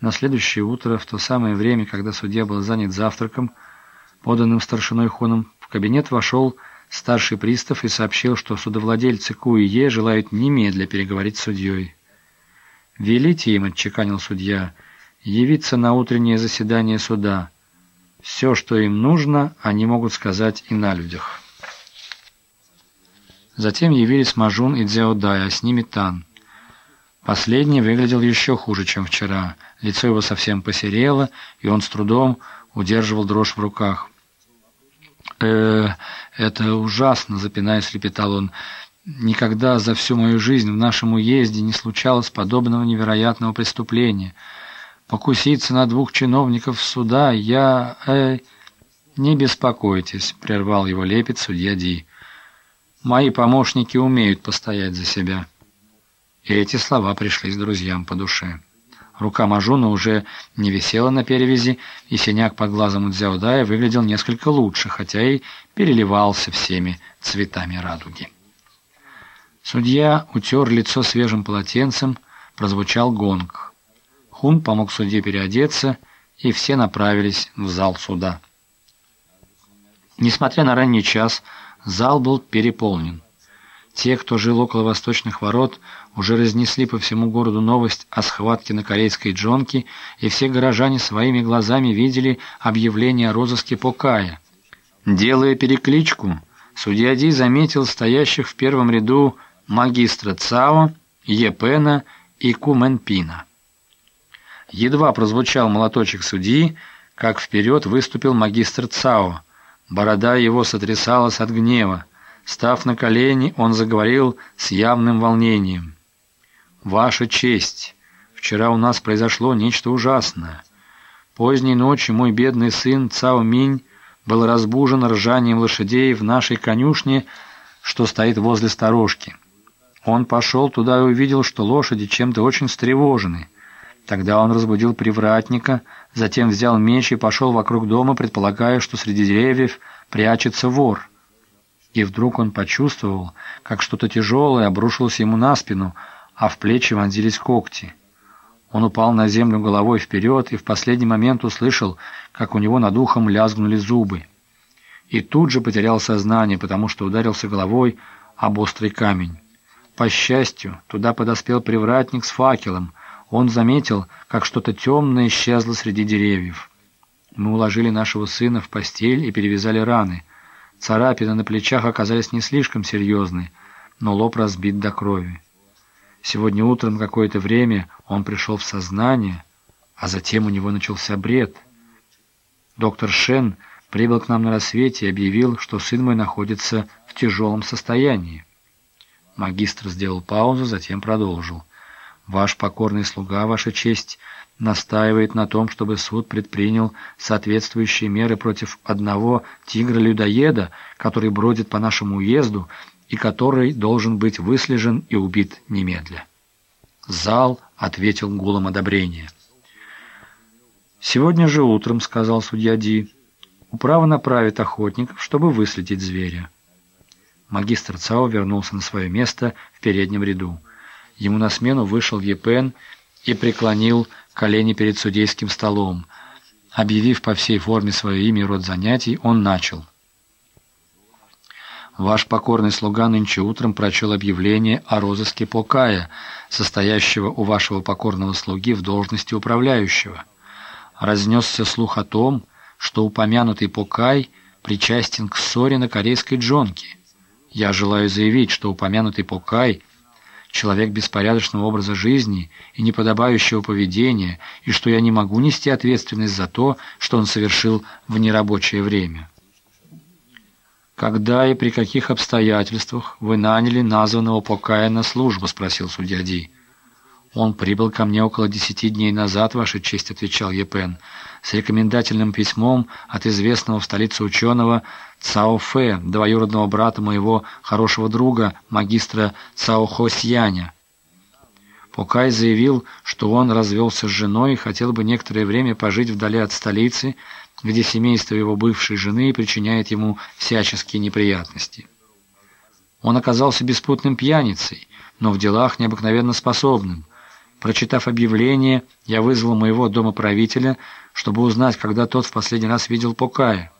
На следующее утро, в то самое время, когда судья был занят завтраком, поданным старшиной Хуном, в кабинет вошел старший пристав и сообщил, что судовладельцы Куие желают немедля переговорить с судьей. «Велите им», — отчеканил судья, — «явиться на утреннее заседание суда. Все, что им нужно, они могут сказать и на людях». Затем явились Мажун и Дзяодай, а с ними Тан. Последний выглядел еще хуже, чем вчера. Лицо его совсем посерело, и он с трудом удерживал дрожь в руках. э это ужасно!» — запинаясь, лепетал он. «Никогда за всю мою жизнь в нашем уезде не случалось подобного невероятного преступления. Покуситься на двух чиновников суда я... э «Не беспокойтесь», — прервал его лепет судья Ди. «Мои помощники умеют постоять за себя». И эти слова пришлись друзьям по душе. Рука Мажуна уже не висела на перевязи, и синяк под глазом у Дзяудая выглядел несколько лучше, хотя и переливался всеми цветами радуги. Судья утер лицо свежим полотенцем, прозвучал гонг. Хун помог судье переодеться, и все направились в зал суда. Несмотря на ранний час, зал был переполнен. Те, кто жил около восточных ворот, уже разнесли по всему городу новость о схватке на корейской джонке, и все горожане своими глазами видели объявление о розыске Покая. Делая перекличку, судья Ди заметил стоящих в первом ряду магистра Цао, Епена и Куменпина. Едва прозвучал молоточек судьи, как вперед выступил магистр Цао. Борода его сотрясалась от гнева. Став на колени, он заговорил с явным волнением. «Ваша честь, вчера у нас произошло нечто ужасное. Поздней ночью мой бедный сын Цао Минь был разбужен ржанием лошадей в нашей конюшне, что стоит возле сторожки. Он пошел туда и увидел, что лошади чем-то очень встревожены. Тогда он разбудил привратника, затем взял меч и пошел вокруг дома, предполагая, что среди деревьев прячется вор» и вдруг он почувствовал, как что-то тяжелое обрушилось ему на спину, а в плечи вонзились когти. Он упал на землю головой вперед и в последний момент услышал, как у него над ухом лязгнули зубы. И тут же потерял сознание, потому что ударился головой об острый камень. По счастью, туда подоспел привратник с факелом. Он заметил, как что-то темное исчезло среди деревьев. Мы уложили нашего сына в постель и перевязали раны — Царапины на плечах оказались не слишком серьезны, но лоб разбит до крови. Сегодня утром какое-то время он пришел в сознание, а затем у него начался бред. Доктор Шен прибыл к нам на рассвете и объявил, что сын мой находится в тяжелом состоянии. Магистр сделал паузу, затем продолжил. «Ваш покорный слуга, Ваша честь, настаивает на том, чтобы суд предпринял соответствующие меры против одного тигра-людоеда, который бродит по нашему уезду и который должен быть выслежен и убит немедля. Зал ответил гулом одобрения. «Сегодня же утром, — сказал судья Ди, — управа направит охотников, чтобы выследить зверя». Магистр Цао вернулся на свое место в переднем ряду. Ему на смену вышел Епен и преклонил колени перед судейским столом. Объявив по всей форме свое имя и род занятий, он начал. «Ваш покорный слуга нынче утром прочел объявление о розыске Покая, состоящего у вашего покорного слуги в должности управляющего. Разнесся слух о том, что упомянутый Покай причастен к ссоре на корейской джонке. Я желаю заявить, что упомянутый Покай – человек беспорядочного образа жизни и неподобающего поведения, и что я не могу нести ответственность за то, что он совершил в нерабочее время. «Когда и при каких обстоятельствах вы наняли названного Покая на службу?» – спросил судья Ди. «Он прибыл ко мне около десяти дней назад, Ваша честь», — отвечал Епен, «с рекомендательным письмом от известного в столице ученого Цао Фэ, двоюродного брата моего хорошего друга, магистра Цао Хо Сьяня». Покай заявил, что он развелся с женой и хотел бы некоторое время пожить вдали от столицы, где семейство его бывшей жены причиняет ему всяческие неприятности. Он оказался беспутным пьяницей, но в делах необыкновенно способным – Прочитав объявление, я вызвал моего домоправителя, чтобы узнать, когда тот в последний раз видел Покая.